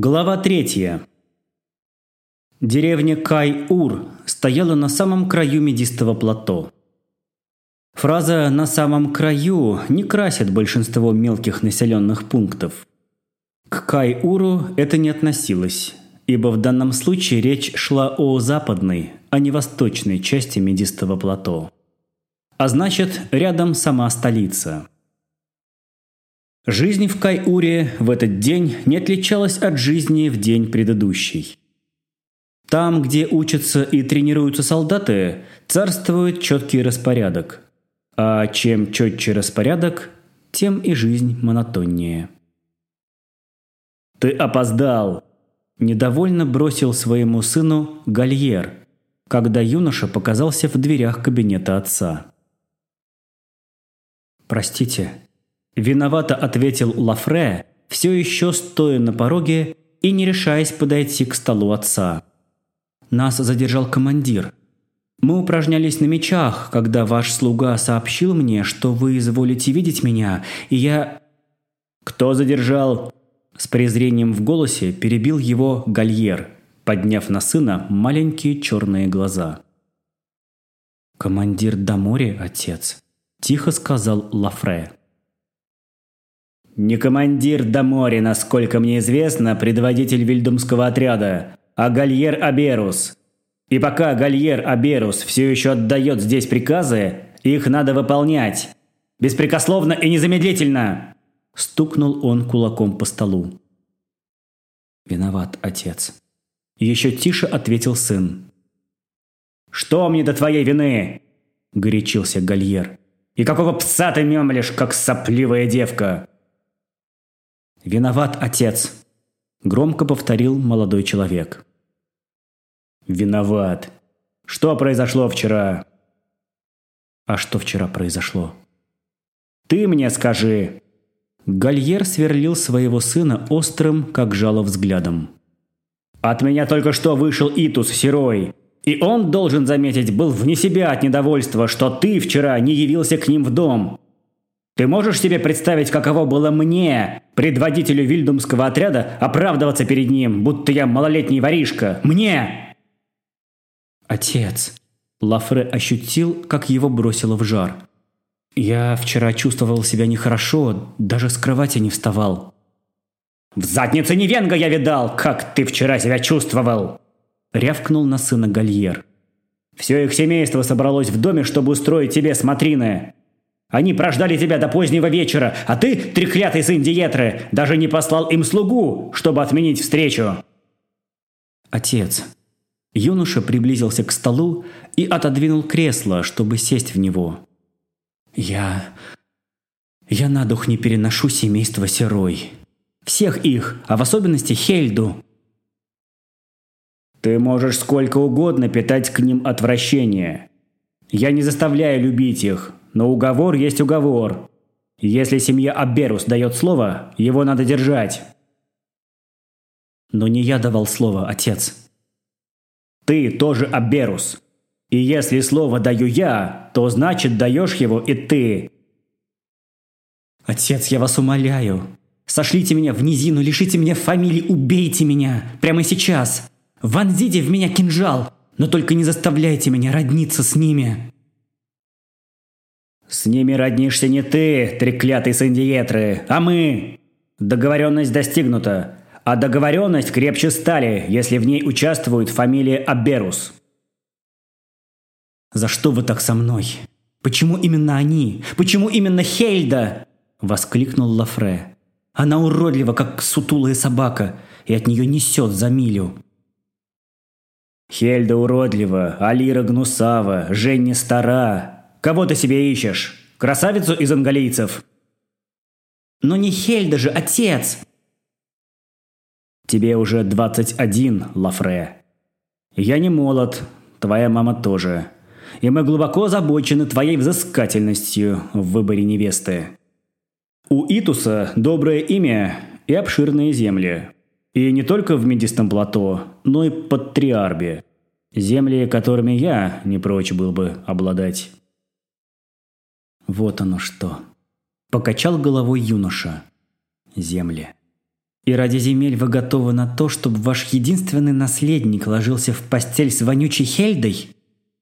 Глава третья. Деревня Кай-Ур стояла на самом краю медистого плато. Фраза «на самом краю» не красит большинство мелких населенных пунктов. К Кай-Уру это не относилось, ибо в данном случае речь шла о западной, а не восточной части медистого плато. А значит, рядом сама столица – Жизнь в Кайуре в этот день не отличалась от жизни в день предыдущий. Там, где учатся и тренируются солдаты, царствует четкий распорядок. А чем четче распорядок, тем и жизнь монотоннее. «Ты опоздал!» – недовольно бросил своему сыну Гальер, когда юноша показался в дверях кабинета отца. «Простите», Виновато ответил Лафре, все еще стоя на пороге и не решаясь подойти к столу отца. Нас задержал командир. Мы упражнялись на мечах, когда ваш слуга сообщил мне, что вы изволите видеть меня, и я... Кто задержал? С презрением в голосе перебил его Гальер, подняв на сына маленькие черные глаза. «Командир Дамори, отец», – тихо сказал Лафре. Не командир Дамори, насколько мне известно, предводитель вильдумского отряда, а Гальер Аберус. И пока Гальер Аберус все еще отдает здесь приказы, их надо выполнять. Беспрекословно и незамедлительно!» Стукнул он кулаком по столу. «Виноват, отец». Еще тише ответил сын. «Что мне до твоей вины?» – горячился Гальер. «И какого пса ты мемлешь, как сопливая девка?» «Виноват отец», – громко повторил молодой человек. «Виноват. Что произошло вчера?» «А что вчера произошло?» «Ты мне скажи!» Гальер сверлил своего сына острым, как жало взглядом. «От меня только что вышел Итус Серой, и он, должен заметить, был вне себя от недовольства, что ты вчера не явился к ним в дом. Ты можешь себе представить, каково было мне, предводителю вильдумского отряда, оправдываться перед ним, будто я малолетний воришка? Мне!» «Отец!» Лафре ощутил, как его бросило в жар. «Я вчера чувствовал себя нехорошо, даже с кровати не вставал». «В заднице Невенга я видал, как ты вчера себя чувствовал!» Рявкнул на сына Гальер. «Все их семейство собралось в доме, чтобы устроить тебе смотрины. Они прождали тебя до позднего вечера, а ты, треклятый сын Диетры, даже не послал им слугу, чтобы отменить встречу!» «Отец». Юноша приблизился к столу и отодвинул кресло, чтобы сесть в него. «Я... я на дух не переношу семейство Серой. Всех их, а в особенности Хельду». «Ты можешь сколько угодно питать к ним отвращение. Я не заставляю любить их, но уговор есть уговор. Если семья Аберус дает слово, его надо держать. Но не я давал слово, отец. Ты тоже Аберус. И если слово даю я, то значит даешь его и ты. Отец, я вас умоляю. Сошлите меня в низину, лишите меня фамилии, убейте меня. Прямо сейчас. Вонзите в меня кинжал, но только не заставляйте меня родниться с ними. «С ними роднишься не ты, треклятый Сандиетры, а мы!» Договоренность достигнута, а договоренность крепче стали, если в ней участвует фамилия Аберус. «За что вы так со мной? Почему именно они? Почему именно Хельда?» – воскликнул Лафре. «Она уродлива, как сутулая собака, и от нее несет за милю». «Хельда уродлива, Алира гнусава, Женя стара, Кого ты себе ищешь? Красавицу из ангалийцев?» «Но не Хельда же, отец!» «Тебе уже 21, Лафре. Я не молод, твоя мама тоже. И мы глубоко озабочены твоей взыскательностью в выборе невесты. У Итуса доброе имя и обширные земли. И не только в Медистом плато, но и под Триарбе. Земли, которыми я не прочь был бы обладать. Вот оно что. Покачал головой юноша. Земли. И ради земель вы готовы на то, чтобы ваш единственный наследник ложился в постель с вонючей Хельдой?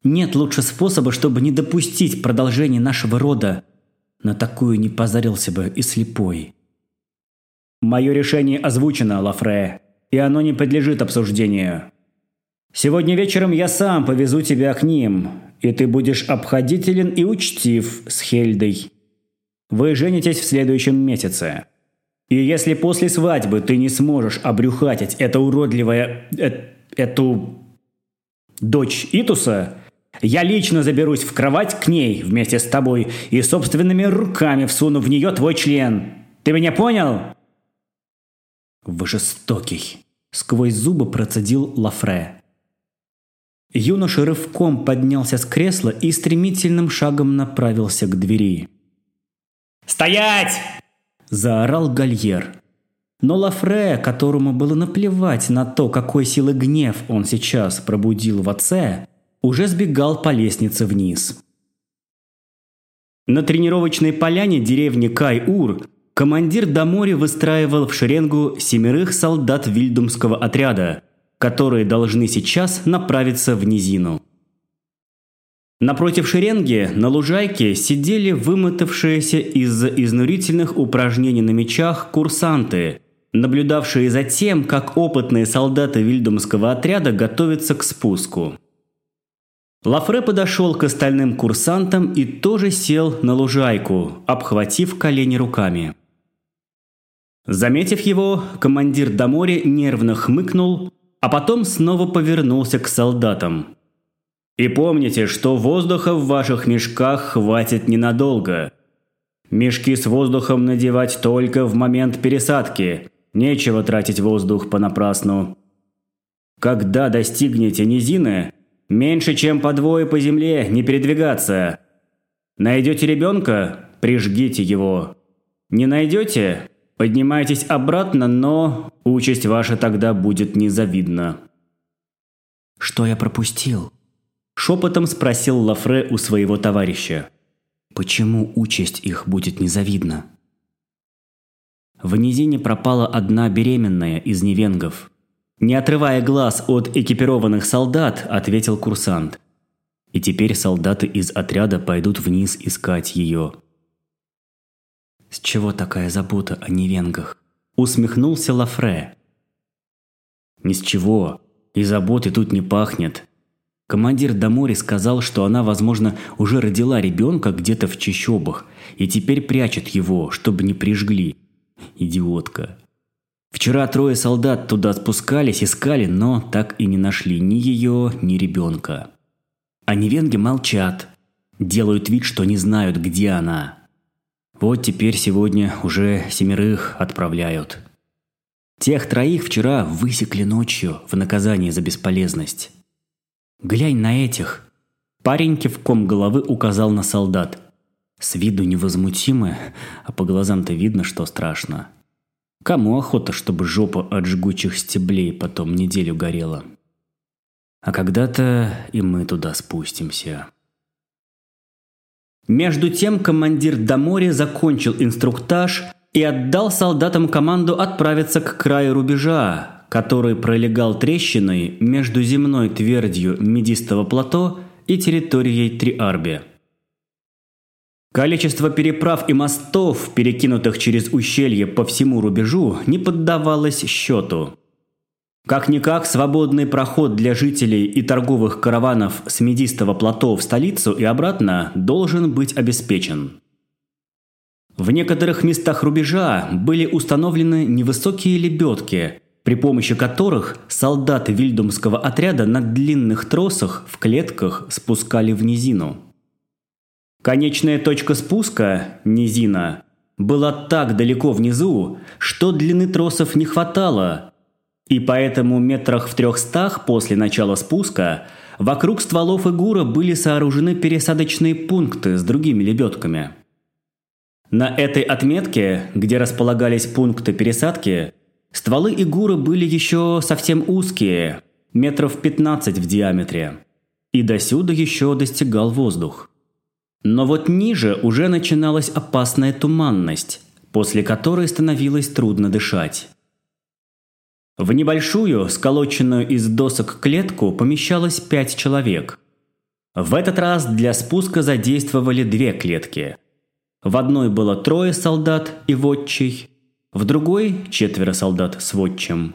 Нет лучше способа, чтобы не допустить продолжения нашего рода. На такую не позарился бы и слепой. Мое решение озвучено, Лафре, и оно не подлежит обсуждению. Сегодня вечером я сам повезу тебя к ним, и ты будешь обходителен и учтив с Хельдой. Вы женитесь в следующем месяце. И если после свадьбы ты не сможешь обрюхатить это уродливое... Э, эту... дочь Итуса, я лично заберусь в кровать к ней вместе с тобой и собственными руками всуну в нее твой член. Ты меня понял? Вы жестокий. Сквозь зубы процедил Лафре. Юноша рывком поднялся с кресла и стремительным шагом направился к двери. «Стоять!» – заорал Гальер. Но Лафре, которому было наплевать на то, какой силы гнев он сейчас пробудил в отце, уже сбегал по лестнице вниз. На тренировочной поляне деревни Кай-Ур командир Дамори выстраивал в шеренгу семерых солдат Вильдумского отряда, которые должны сейчас направиться в низину. Напротив шеренги на лужайке сидели вымотавшиеся из-за изнурительных упражнений на мечах курсанты, наблюдавшие за тем, как опытные солдаты Вильдумского отряда готовятся к спуску. Лафре подошел к остальным курсантам и тоже сел на лужайку, обхватив колени руками. Заметив его, командир Дамори нервно хмыкнул, а потом снова повернулся к солдатам. И помните, что воздуха в ваших мешках хватит ненадолго. Мешки с воздухом надевать только в момент пересадки. Нечего тратить воздух понапрасну. Когда достигнете низины, меньше чем по двое по земле не передвигаться. Найдете ребенка – прижгите его. Не найдете – поднимайтесь обратно, но участь ваша тогда будет незавидна. Что я пропустил? Шепотом спросил Лафре у своего товарища. Почему участь их будет незавидна? В низине пропала одна беременная из невенгов. Не отрывая глаз от экипированных солдат, ответил курсант. И теперь солдаты из отряда пойдут вниз искать ее. С чего такая забота о невенгах? Усмехнулся Лафре. Ни с чего. И заботы тут не пахнет. Командир Дамори сказал, что она, возможно, уже родила ребенка где-то в чащобах и теперь прячет его, чтобы не прижгли. Идиотка. Вчера трое солдат туда спускались, искали, но так и не нашли ни ее, ни ребенка. А невенги молчат, делают вид, что не знают, где она. Вот теперь сегодня уже семерых отправляют. Тех троих вчера высекли ночью в наказание за бесполезность. Глянь на этих!» Парень кивком головы указал на солдат. С виду невозмутимы, а по глазам-то видно, что страшно. Кому охота, чтобы жопа от жгучих стеблей потом неделю горела? А когда-то и мы туда спустимся. Между тем командир Дамори закончил инструктаж и отдал солдатам команду отправиться к краю рубежа, который пролегал трещиной между земной твердью Медистого плато и территорией Триарби. Количество переправ и мостов, перекинутых через ущелье по всему рубежу, не поддавалось счету. Как-никак свободный проход для жителей и торговых караванов с Медистого плато в столицу и обратно должен быть обеспечен. В некоторых местах рубежа были установлены невысокие лебедки, при помощи которых солдаты вильдумского отряда на длинных тросах в клетках спускали в низину. Конечная точка спуска, низина, была так далеко внизу, что длины тросов не хватало, и поэтому метрах в трехстах после начала спуска вокруг стволов Игура были сооружены пересадочные пункты с другими лебедками. На этой отметке, где располагались пункты пересадки, Стволы Игуры были еще совсем узкие, метров 15 в диаметре. И досюда еще достигал воздух. Но вот ниже уже начиналась опасная туманность, после которой становилось трудно дышать. В небольшую, сколоченную из досок клетку помещалось пять человек. В этот раз для спуска задействовали две клетки. В одной было трое солдат и вотчий, в другой – четверо солдат с вотчим.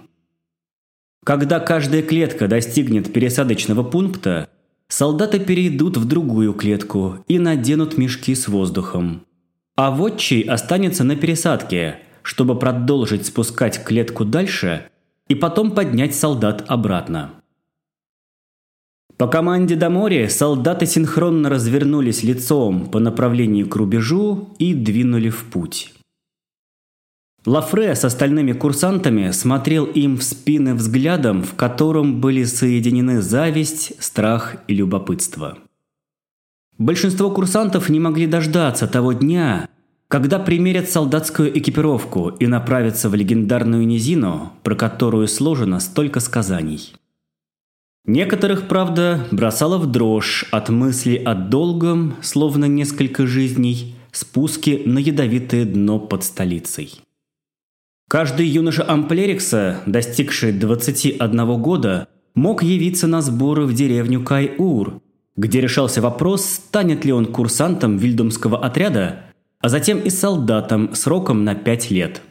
Когда каждая клетка достигнет пересадочного пункта, солдаты перейдут в другую клетку и наденут мешки с воздухом. А вотчий останется на пересадке, чтобы продолжить спускать клетку дальше и потом поднять солдат обратно. По команде до моря солдаты синхронно развернулись лицом по направлению к рубежу и двинули в путь. Лафре с остальными курсантами смотрел им в спины взглядом, в котором были соединены зависть, страх и любопытство. Большинство курсантов не могли дождаться того дня, когда примерят солдатскую экипировку и направятся в легендарную низину, про которую сложено столько сказаний. Некоторых, правда, бросало в дрожь от мысли о долгом, словно несколько жизней, спуске на ядовитое дно под столицей. Каждый юноша Амплерикса, достигший 21 года, мог явиться на сборы в деревню Кайур, где решался вопрос, станет ли он курсантом вильдумского отряда а затем и солдатом сроком на пять лет.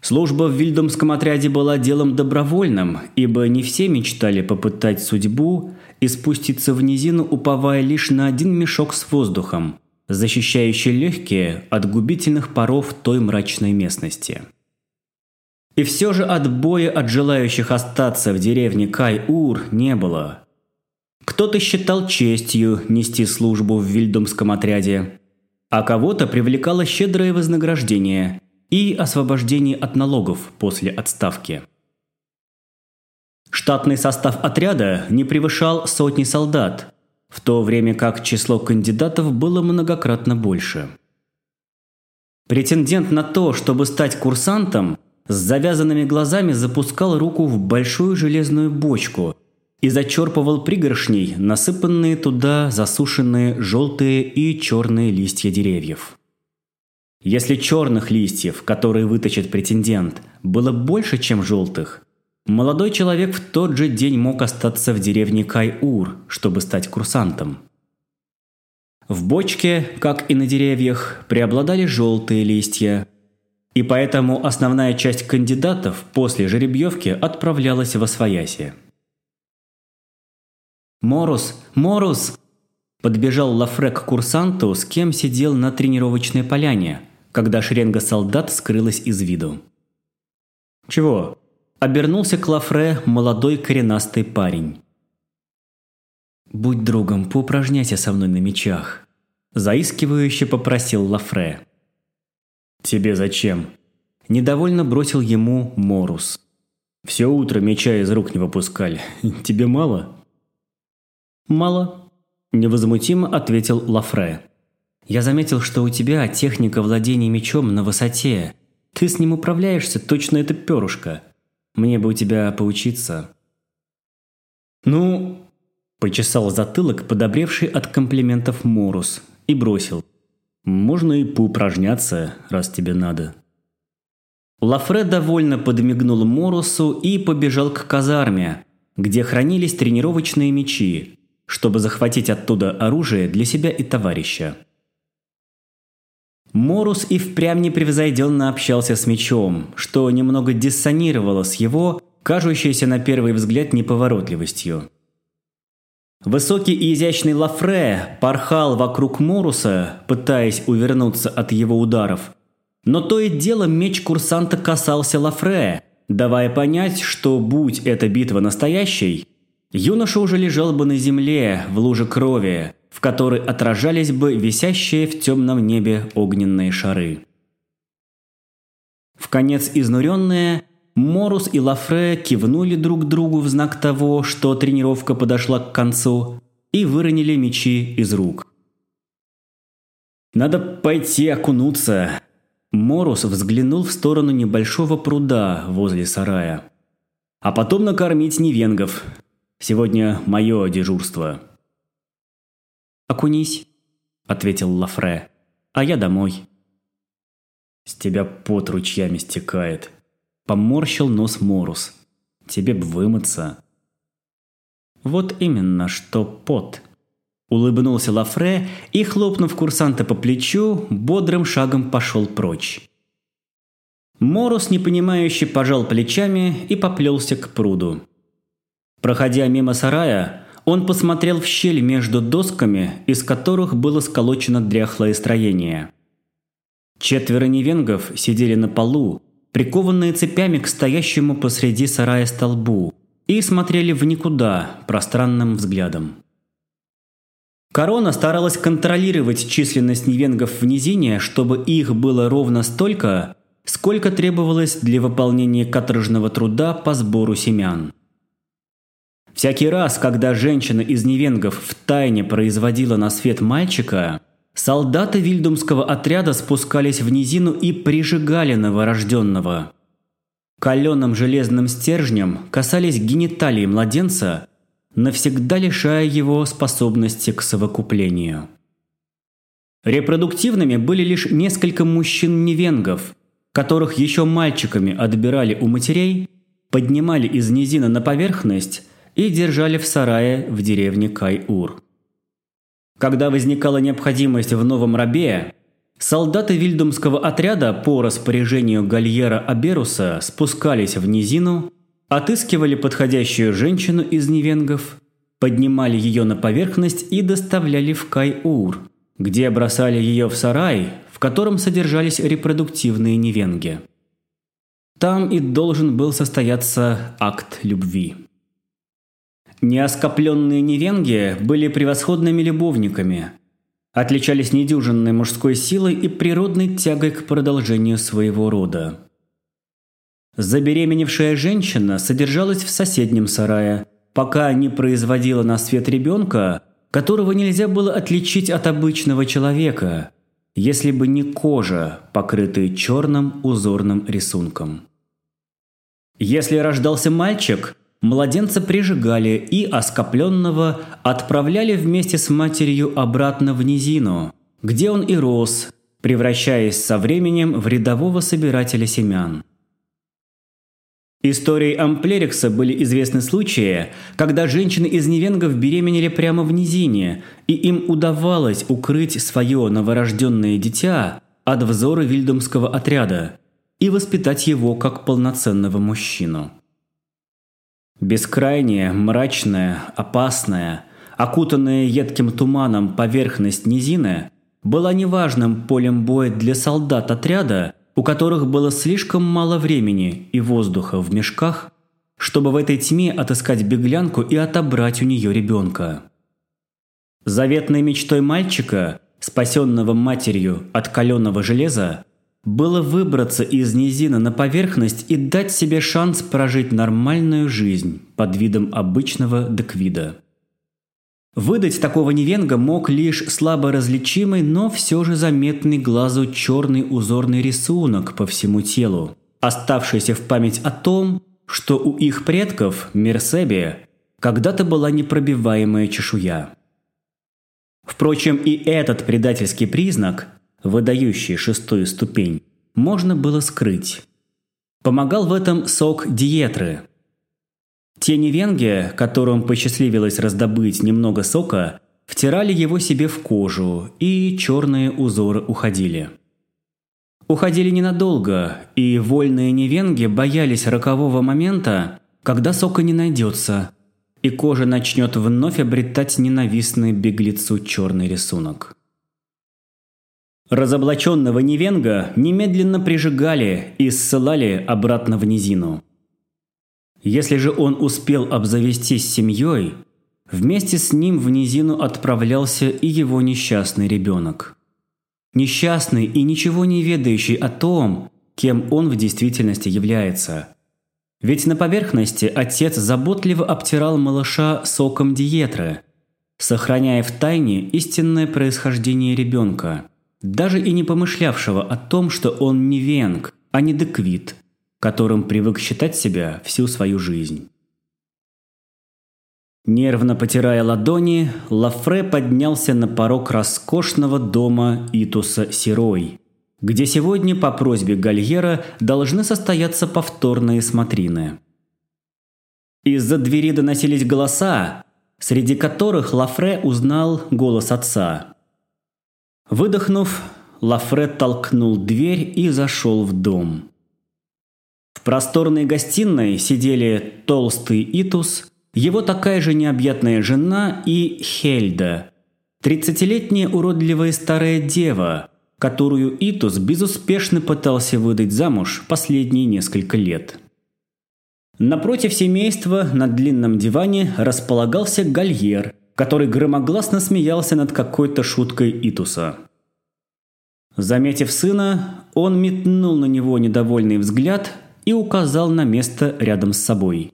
Служба в Вильдомском отряде была делом добровольным, ибо не все мечтали попытать судьбу и спуститься в низину, уповая лишь на один мешок с воздухом, защищающий легкие от губительных паров той мрачной местности. И все же отбоя от желающих остаться в деревне Кай-Ур не было. Кто-то считал честью нести службу в Вильдомском отряде, а кого-то привлекало щедрое вознаграждение и освобождение от налогов после отставки. Штатный состав отряда не превышал сотни солдат, в то время как число кандидатов было многократно больше. Претендент на то, чтобы стать курсантом, с завязанными глазами запускал руку в большую железную бочку и зачерпывал пригоршней насыпанные туда засушенные желтые и черные листья деревьев. Если черных листьев, которые вытащит претендент, было больше, чем желтых, молодой человек в тот же день мог остаться в деревне Кайур, чтобы стать курсантом. В бочке, как и на деревьях, преобладали желтые листья, и поэтому основная часть кандидатов после жеребьевки отправлялась в Освояси. «Морус! Морус!» Подбежал Лафре к курсанту, с кем сидел на тренировочной поляне, когда шеренга солдат скрылась из виду. «Чего?» Обернулся к Лафре молодой коренастый парень. «Будь другом, поупражняйся со мной на мечах», – заискивающе попросил Лафре. «Тебе зачем?» – недовольно бросил ему Морус. «Все утро меча из рук не выпускали. Тебе мало?» «Мало», – невозмутимо ответил Лафре. «Я заметил, что у тебя техника владения мечом на высоте. Ты с ним управляешься, точно это перышко. Мне бы у тебя поучиться». «Ну...» – почесал затылок, подобревший от комплиментов Морус, и бросил. «Можно и поупражняться, раз тебе надо». Лафре довольно подмигнул Морусу и побежал к казарме, где хранились тренировочные мечи, чтобы захватить оттуда оружие для себя и товарища. Морус и впрямь непревзойденно общался с мечом, что немного диссонировало с его, кажущейся на первый взгляд неповоротливостью. Высокий и изящный Лафре порхал вокруг Моруса, пытаясь увернуться от его ударов. Но то и дело меч курсанта касался Лафре, давая понять, что будь эта битва настоящей, Юноша уже лежал бы на земле, в луже крови, в которой отражались бы висящие в темном небе огненные шары. В конец изнуренные, Морус и Лафре кивнули друг другу в знак того, что тренировка подошла к концу, и выронили мечи из рук. «Надо пойти окунуться!» Морус взглянул в сторону небольшого пруда возле сарая. «А потом накормить невенгов. Сегодня мое дежурство». «Окунись», – ответил Лафре, – «а я домой». «С тебя пот ручьями стекает», Поморщил нос Морус. Тебе б вымыться. Вот именно, что пот. Улыбнулся Лафре и, хлопнув курсанта по плечу, бодрым шагом пошел прочь. Морус, непонимающе, пожал плечами и поплелся к пруду. Проходя мимо сарая, он посмотрел в щель между досками, из которых было сколочено дряхлое строение. Четверо невенгов сидели на полу, прикованные цепями к стоящему посреди сарая столбу, и смотрели в никуда пространным взглядом. Корона старалась контролировать численность невенгов в низине, чтобы их было ровно столько, сколько требовалось для выполнения каторжного труда по сбору семян. Всякий раз, когда женщина из невенгов втайне производила на свет мальчика, солдаты вильдумского отряда спускались в низину и прижигали новорожденного. Каленым железным стержнем касались гениталии младенца, навсегда лишая его способности к совокуплению. Репродуктивными были лишь несколько мужчин-невенгов, которых еще мальчиками отбирали у матерей, поднимали из низины на поверхность и держали в сарае в деревне Кай-Ур. Когда возникала необходимость в новом рабе, солдаты вильдумского отряда по распоряжению Гальера Аберуса спускались в низину, отыскивали подходящую женщину из невенгов, поднимали ее на поверхность и доставляли в Кай-Ур, где бросали ее в сарай, в котором содержались репродуктивные невенги. Там и должен был состояться акт любви. Неоскопленные невенги были превосходными любовниками, отличались недюжинной мужской силой и природной тягой к продолжению своего рода. Забеременевшая женщина содержалась в соседнем сарае, пока не производила на свет ребенка, которого нельзя было отличить от обычного человека, если бы не кожа, покрытая черным узорным рисунком. Если рождался мальчик, Младенца прижигали и оскопленного отправляли вместе с матерью обратно в низину, где он и рос, превращаясь со временем в рядового собирателя семян. Историей Амплерикса были известны случаи, когда женщины из невенгов беременели прямо в низине, и им удавалось укрыть свое новорожденное дитя от взора вильдумского отряда и воспитать его как полноценного мужчину. Бескрайняя, мрачная, опасная, окутанная едким туманом поверхность низины была неважным полем боя для солдат отряда, у которых было слишком мало времени и воздуха в мешках, чтобы в этой тьме отыскать беглянку и отобрать у нее ребенка. Заветной мечтой мальчика, спасенного матерью от каленого железа, было выбраться из низины на поверхность и дать себе шанс прожить нормальную жизнь под видом обычного деквида. Выдать такого невенга мог лишь слабо различимый, но все же заметный глазу черный узорный рисунок по всему телу, оставшийся в память о том, что у их предков, Мерсебе, когда-то была непробиваемая чешуя. Впрочем, и этот предательский признак выдающий шестую ступень, можно было скрыть. Помогал в этом сок диетры. Те невенги, которым посчастливилось раздобыть немного сока, втирали его себе в кожу, и черные узоры уходили. Уходили ненадолго, и вольные невенги боялись рокового момента, когда сока не найдется, и кожа начнет вновь обретать ненавистный беглецу черный рисунок. Разоблаченного Невенга немедленно прижигали и ссылали обратно в низину. Если же он успел обзавестись семьей, вместе с ним в низину отправлялся и его несчастный ребенок. Несчастный и ничего не ведающий о том, кем он в действительности является. Ведь на поверхности отец заботливо обтирал малыша соком диетры, сохраняя в тайне истинное происхождение ребенка даже и не помышлявшего о том, что он не венг, а не деквит, которым привык считать себя всю свою жизнь. Нервно потирая ладони, Лафре поднялся на порог роскошного дома Итуса Сирой, где сегодня по просьбе Гальера должны состояться повторные смотрины. Из-за двери доносились голоса, среди которых Лафре узнал голос отца. Выдохнув, Лафре толкнул дверь и зашел в дом. В просторной гостиной сидели толстый Итус, его такая же необъятная жена и Хельда, тридцатилетняя уродливая старая дева, которую Итус безуспешно пытался выдать замуж последние несколько лет. Напротив семейства на длинном диване располагался гальер, который громогласно смеялся над какой-то шуткой Итуса. Заметив сына, он метнул на него недовольный взгляд и указал на место рядом с собой.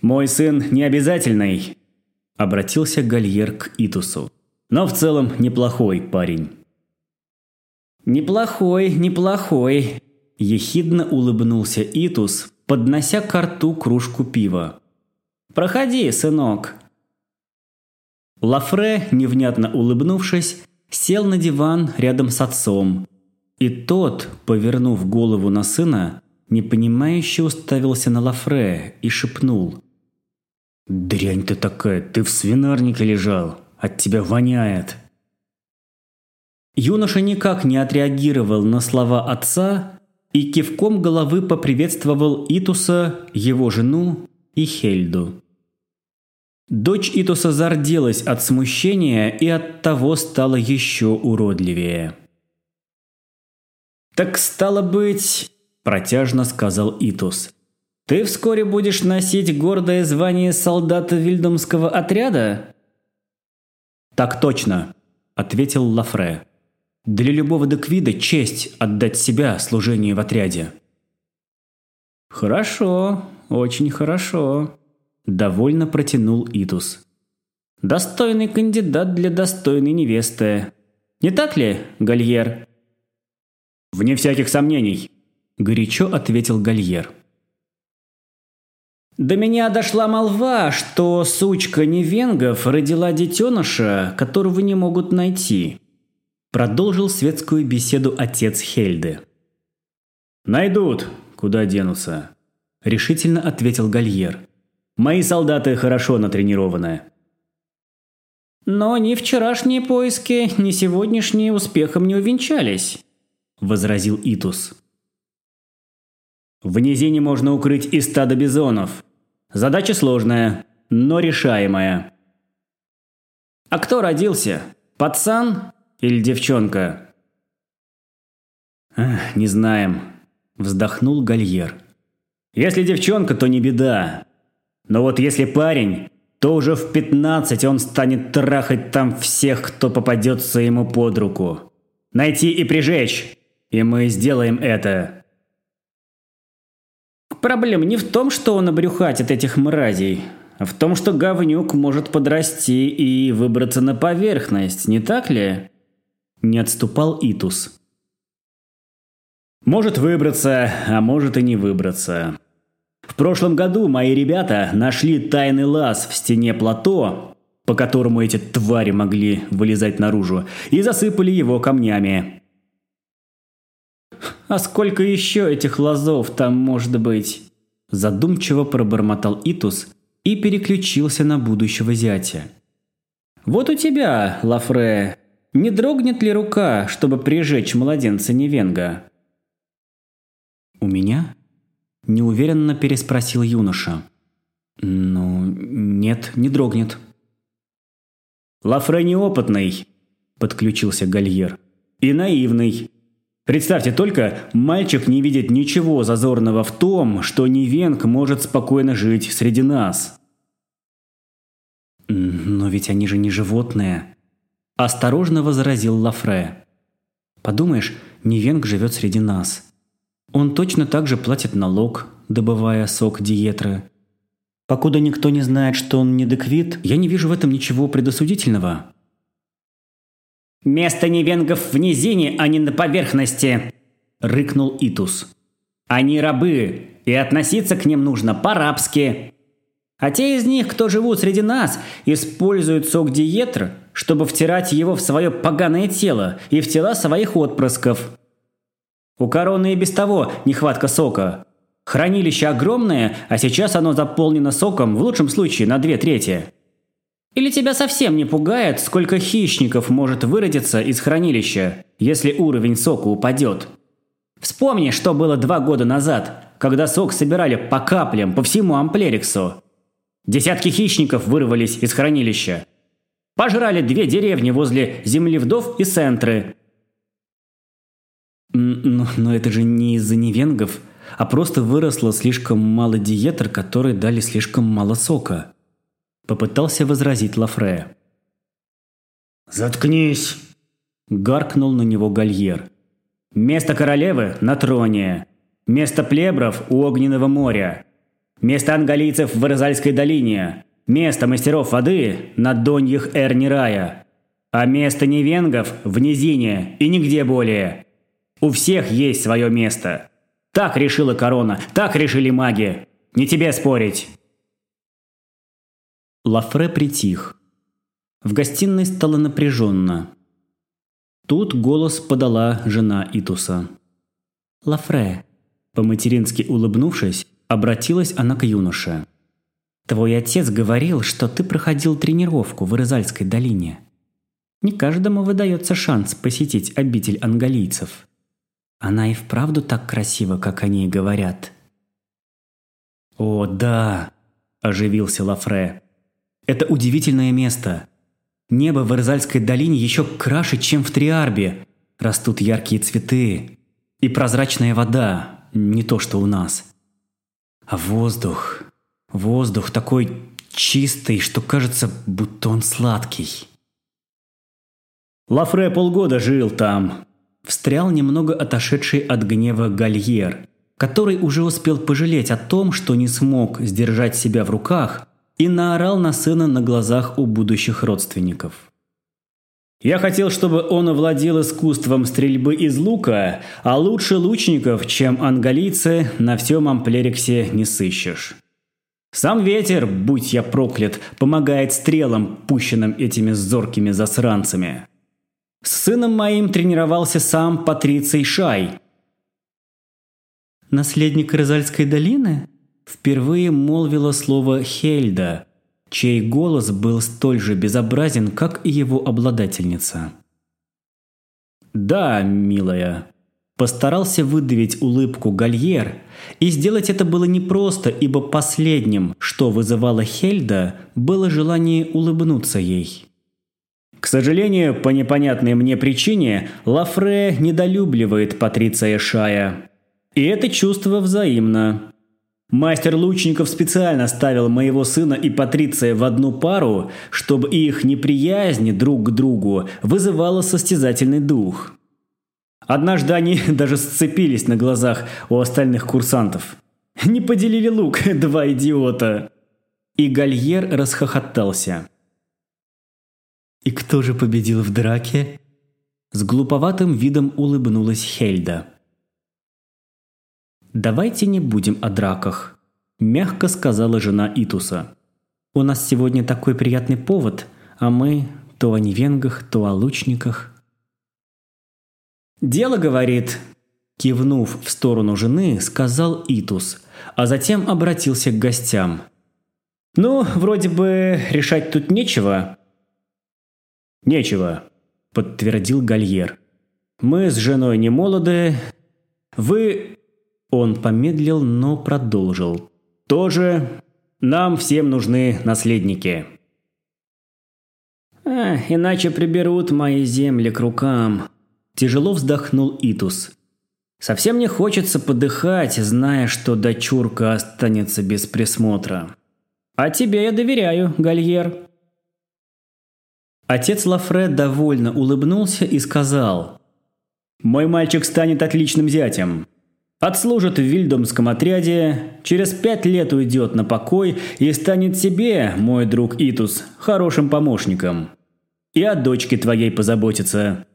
«Мой сын не обязательный», – обратился Гальер к Итусу. «Но в целом неплохой парень». «Неплохой, неплохой», – ехидно улыбнулся Итус, поднося к рту кружку пива. «Проходи, сынок». Лафре, невнятно улыбнувшись, сел на диван рядом с отцом. И тот, повернув голову на сына, непонимающе уставился на Лафре и шепнул. «Дрянь ты такая, ты в свинарнике лежал, от тебя воняет!» Юноша никак не отреагировал на слова отца и кивком головы поприветствовал Итуса, его жену и Хельду. Дочь Итуса зарделась от смущения и от того стала еще уродливее. «Так стало быть...» – протяжно сказал Итус. «Ты вскоре будешь носить гордое звание солдата Вильдомского отряда?» «Так точно», – ответил Лафре. Для любого деквида честь отдать себя служению в отряде. «Хорошо, очень хорошо», – довольно протянул Итус. «Достойный кандидат для достойной невесты. Не так ли, Гальер?» «Вне всяких сомнений», – горячо ответил Гальер. До меня дошла молва, что сучка Невенгов родила детеныша, которого не могут найти. Продолжил светскую беседу отец Хельды. «Найдут, куда денутся», – решительно ответил Гальер. «Мои солдаты хорошо натренированы». «Но ни вчерашние поиски, ни сегодняшние успехом не увенчались», – возразил Итус. «В низине можно укрыть и стадо бизонов. Задача сложная, но решаемая». «А кто родился? Пацан или девчонка?» «Не знаем», – вздохнул Гальер. «Если девчонка, то не беда. Но вот если парень, то уже в пятнадцать он станет трахать там всех, кто попадется ему под руку. Найти и прижечь, и мы сделаем это». Проблема не в том, что он обрюхатит этих мразей, а в том, что говнюк может подрасти и выбраться на поверхность, не так ли? Не отступал Итус. Может выбраться, а может и не выбраться. В прошлом году мои ребята нашли тайный лаз в стене плато, по которому эти твари могли вылезать наружу, и засыпали его камнями. «А сколько еще этих лазов там может быть?» Задумчиво пробормотал Итус и переключился на будущего зятя. «Вот у тебя, Лафре, не дрогнет ли рука, чтобы прижечь младенца Невенга? «У меня?» – неуверенно переспросил юноша. «Ну, нет, не дрогнет». «Лафре неопытный», – подключился Гальер. «И наивный. Представьте только, мальчик не видит ничего зазорного в том, что Невенг может спокойно жить среди нас». «Но ведь они же не животные», Осторожно возразил Лафре. «Подумаешь, Невенг живет среди нас. Он точно так же платит налог, добывая сок диетры. Покуда никто не знает, что он не деквит, я не вижу в этом ничего предосудительного». «Место невенгов в низине, а не на поверхности!» – рыкнул Итус. «Они рабы, и относиться к ним нужно по-рабски. А те из них, кто живут среди нас, используют сок диетр, чтобы втирать его в свое поганое тело и в тела своих отпрысков. У короны и без того нехватка сока. Хранилище огромное, а сейчас оно заполнено соком в лучшем случае на две трети. Или тебя совсем не пугает, сколько хищников может выродиться из хранилища, если уровень сока упадет? Вспомни, что было два года назад, когда сок собирали по каплям по всему Амплериксу. Десятки хищников вырвались из хранилища. Пожрали две деревни возле земли вдов и центры. Но, но это же не из-за невенгов, а просто выросло слишком мало диетер, которые дали слишком мало сока. Попытался возразить Лафре. «Заткнись!» – гаркнул на него Гальер. Место королевы – на троне. Место плебров – у Огненного моря. Место ангалийцев в Ирзальской долине. Место мастеров воды – на доньях Эрнирая. А место невенгов – в низине и нигде более. У всех есть свое место. Так решила корона, так решили маги. Не тебе спорить. Лафре притих. В гостиной стало напряженно. Тут голос подала жена Итуса. «Лафре», по-матерински улыбнувшись, обратилась она к юноше. «Твой отец говорил, что ты проходил тренировку в Ирызальской долине. Не каждому выдается шанс посетить обитель ангалийцев. Она и вправду так красива, как они говорят». «О, да!» – оживился Лафре. «Это удивительное место. Небо в Ирзальской долине еще краше, чем в Триарбе. Растут яркие цветы. И прозрачная вода, не то что у нас. А воздух... Воздух такой чистый, что кажется, будто он сладкий. Лафре полгода жил там. Встрял немного отошедший от гнева Гальер, который уже успел пожалеть о том, что не смог сдержать себя в руках и наорал на сына на глазах у будущих родственников. Я хотел, чтобы он овладел искусством стрельбы из лука, а лучше лучников, чем ангалийцы, на всем Амплериксе не сыщешь. Сам ветер, будь я проклят, помогает стрелам, пущенным этими зоркими засранцами. С сыном моим тренировался сам Патриций Шай. «Наследник Розальской долины?» впервые молвила слово «Хельда», чей голос был столь же безобразен, как и его обладательница. «Да, милая», Постарался выдавить улыбку Гальер, и сделать это было непросто, ибо последним, что вызывало Хельда, было желание улыбнуться ей. К сожалению, по непонятной мне причине, Лафре недолюбливает Патриция Шая. И это чувство взаимно. Мастер лучников специально ставил моего сына и Патриция в одну пару, чтобы их неприязнь друг к другу вызывала состязательный дух. Однажды они даже сцепились на глазах у остальных курсантов. Не поделили лук, два идиота. И Гальер расхохотался. «И кто же победил в драке?» С глуповатым видом улыбнулась Хельда. «Давайте не будем о драках», – мягко сказала жена Итуса. «У нас сегодня такой приятный повод, а мы то о невенгах, то о лучниках». «Дело, — говорит», – кивнув в сторону жены, сказал Итус, а затем обратился к гостям. «Ну, вроде бы решать тут нечего». «Нечего», – подтвердил Гальер. «Мы с женой не молоды. Вы он помедлил, но продолжил. «Тоже нам всем нужны наследники». «А, иначе приберут мои земли к рукам», – тяжело вздохнул Итус. «Совсем не хочется подыхать, зная, что дочурка останется без присмотра. А тебе я доверяю, Гальер». Отец Лафре довольно улыбнулся и сказал, «Мой мальчик станет отличным зятем. Отслужит в Вильдомском отряде, через пять лет уйдет на покой и станет себе, мой друг Итус, хорошим помощником. И о дочке твоей позаботится.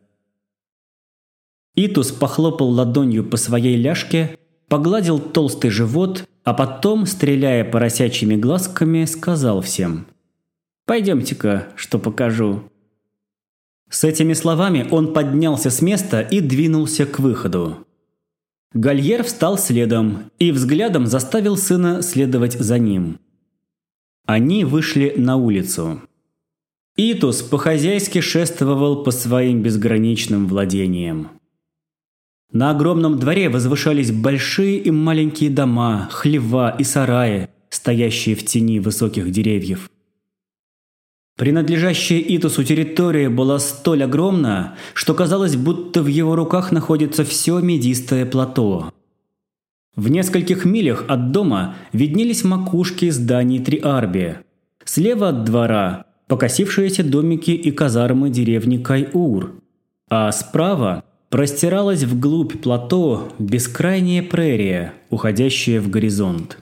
Итус похлопал ладонью по своей ляжке, погладил толстый живот, а потом, стреляя поросячьими глазками, сказал всем. «Пойдемте-ка, что покажу». С этими словами он поднялся с места и двинулся к выходу. Гальер встал следом и взглядом заставил сына следовать за ним. Они вышли на улицу. Итус по-хозяйски шествовал по своим безграничным владениям. На огромном дворе возвышались большие и маленькие дома, хлева и сараи, стоящие в тени высоких деревьев. Принадлежащая Итусу территория была столь огромна, что казалось, будто в его руках находится все медистое плато. В нескольких милях от дома виднелись макушки зданий Триарби. Слева от двора – покосившиеся домики и казармы деревни Кайур, а справа простиралась вглубь плато бескрайняя прерия, уходящая в горизонт.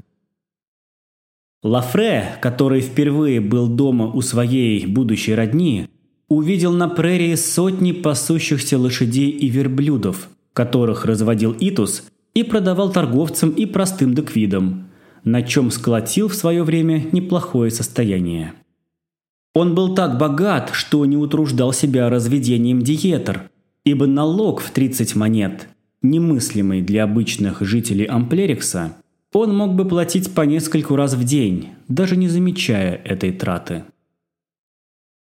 Лафре, который впервые был дома у своей будущей родни, увидел на прерии сотни пасущихся лошадей и верблюдов, которых разводил Итус и продавал торговцам и простым деквидам, на чем сколотил в свое время неплохое состояние. Он был так богат, что не утруждал себя разведением диетер, ибо налог в 30 монет, немыслимый для обычных жителей Амплерикса, он мог бы платить по нескольку раз в день, даже не замечая этой траты.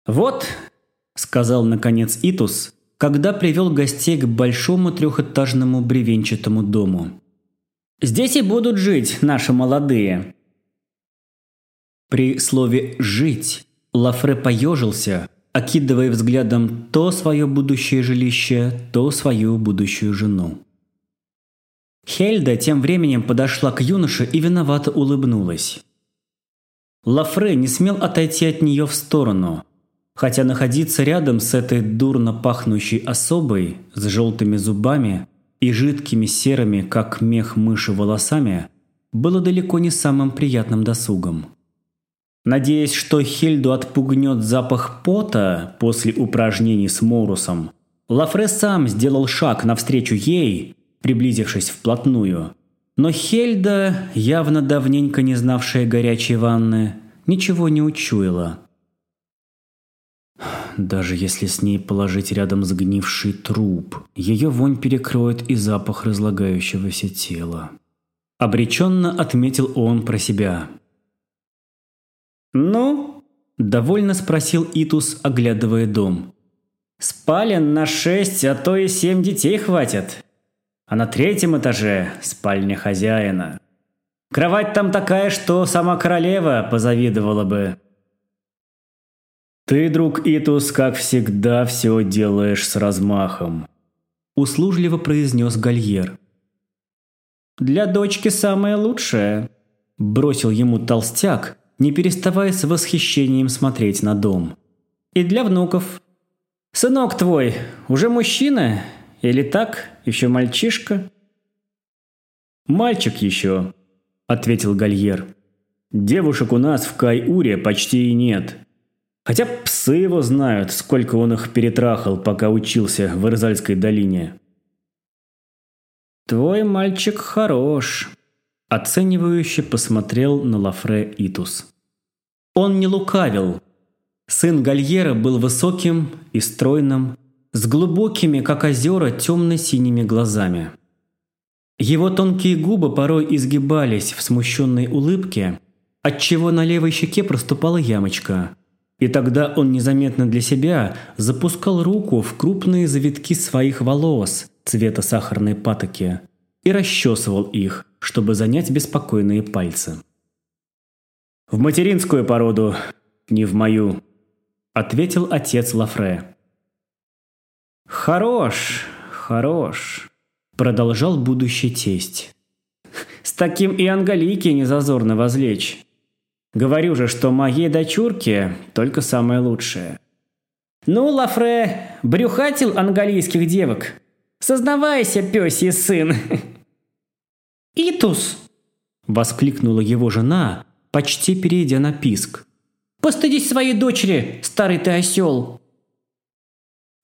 «Вот», – сказал наконец Итус, когда привел гостей к большому трехэтажному бревенчатому дому. «Здесь и будут жить наши молодые». При слове «жить» Лафре поежился, окидывая взглядом то свое будущее жилище, то свою будущую жену. Хельда тем временем подошла к юноше и виновато улыбнулась. Лафре не смел отойти от нее в сторону, хотя находиться рядом с этой дурно пахнущей особой с желтыми зубами и жидкими серыми, как мех мыши, волосами было далеко не самым приятным досугом. Надеясь, что Хельду отпугнет запах пота после упражнений с Морусом, Лафре сам сделал шаг навстречу ей приблизившись вплотную. Но Хельда, явно давненько не знавшая горячей ванны, ничего не учуяла. Даже если с ней положить рядом сгнивший труп, ее вонь перекроет и запах разлагающегося тела. Обреченно отметил он про себя. «Ну?» – довольно спросил Итус, оглядывая дом. «Спален на шесть, а то и семь детей хватит а на третьем этаже – спальня хозяина. Кровать там такая, что сама королева позавидовала бы. «Ты, друг Итус, как всегда, все делаешь с размахом», – услужливо произнес Гальер. «Для дочки самое лучшее», – бросил ему толстяк, не переставая с восхищением смотреть на дом. «И для внуков. Сынок твой уже мужчина или так, еще мальчишка?» «Мальчик еще», – ответил Гальер. «Девушек у нас в Кайуре почти и нет. Хотя псы его знают, сколько он их перетрахал, пока учился в Ирзальской долине». «Твой мальчик хорош», – оценивающе посмотрел на Лафре Итус. Он не лукавил. Сын Гальера был высоким и стройным, с глубокими, как озера, темно-синими глазами. Его тонкие губы порой изгибались в смущенной улыбке, отчего на левой щеке проступала ямочка. И тогда он незаметно для себя запускал руку в крупные завитки своих волос цвета сахарной патоки и расчесывал их, чтобы занять беспокойные пальцы. «В материнскую породу, не в мою», – ответил отец Лафре. «Хорош, хорош», – продолжал будущий тесть. «С таким и ангалийки не зазорно возлечь. Говорю же, что моей дочурке только самое лучшее». «Ну, Лафре, брюхатил ангалийских девок. Сознавайся, пёсий сын!» «Итус!» – воскликнула его жена, почти перейдя на писк. «Постыдись своей дочери, старый ты осел!»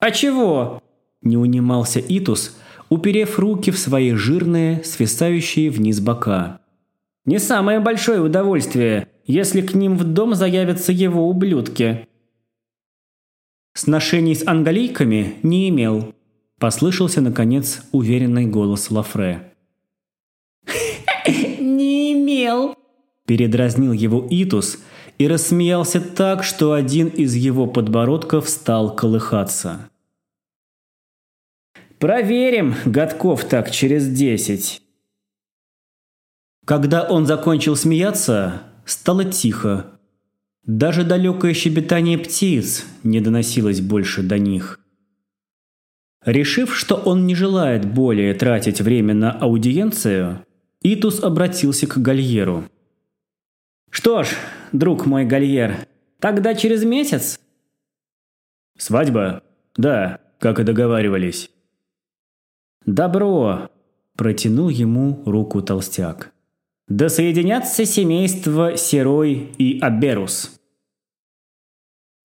«А чего?» – не унимался Итус, уперев руки в свои жирные, свисающие вниз бока. «Не самое большое удовольствие, если к ним в дом заявятся его ублюдки». Сношений с ангалийками не имел. Послышался, наконец, уверенный голос Лафре. «Не имел!» Передразнил его Итус и рассмеялся так, что один из его подбородков стал колыхаться. «Проверим, годков так через десять!» Когда он закончил смеяться, стало тихо. Даже далекое щебетание птиц не доносилось больше до них. Решив, что он не желает более тратить время на аудиенцию, Итус обратился к Гальеру. «Что ж, друг мой Гальер, тогда через месяц?» «Свадьба? Да, как и договаривались». «Добро!» – протянул ему руку толстяк. «Да соединятся семейства Серой и Аберус».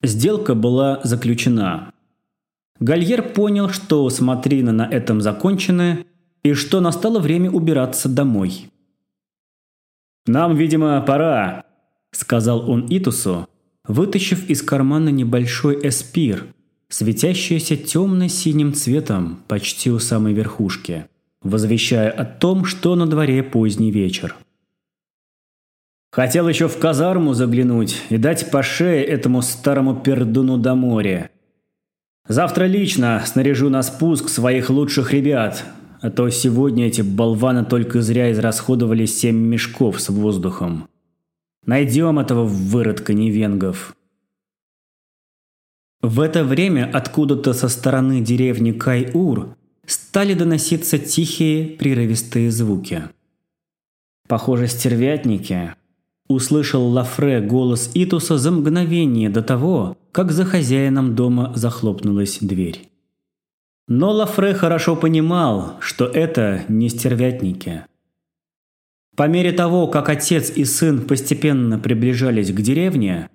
Сделка была заключена. Гальер понял, что смотрины на этом закончены, и что настало время убираться домой. «Нам, видимо, пора», – сказал он Итусу, вытащив из кармана небольшой эспир, светящийся темно-синим цветом почти у самой верхушки, возвещая о том, что на дворе поздний вечер. Хотел еще в казарму заглянуть и дать по шее этому старому пердуну до моря. Завтра лично снаряжу на спуск своих лучших ребят, а то сегодня эти болваны только зря израсходовали семь мешков с воздухом. Найдем этого выродка невенгов. В это время откуда-то со стороны деревни Кайур стали доноситься тихие прерывистые звуки. Похоже, стервятники Услышал Лафре голос Итуса за мгновение до того, как за хозяином дома захлопнулась дверь. Но Лафре хорошо понимал, что это не стервятники. По мере того, как отец и сын постепенно приближались к деревне,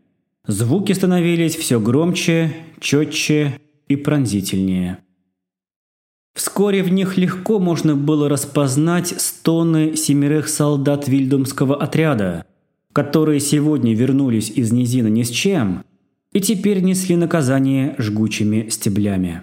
звуки становились все громче, четче и пронзительнее. Вскоре в них легко можно было распознать стоны семерых солдат Вильдумского отряда – которые сегодня вернулись из низина ни с чем и теперь несли наказание жгучими стеблями.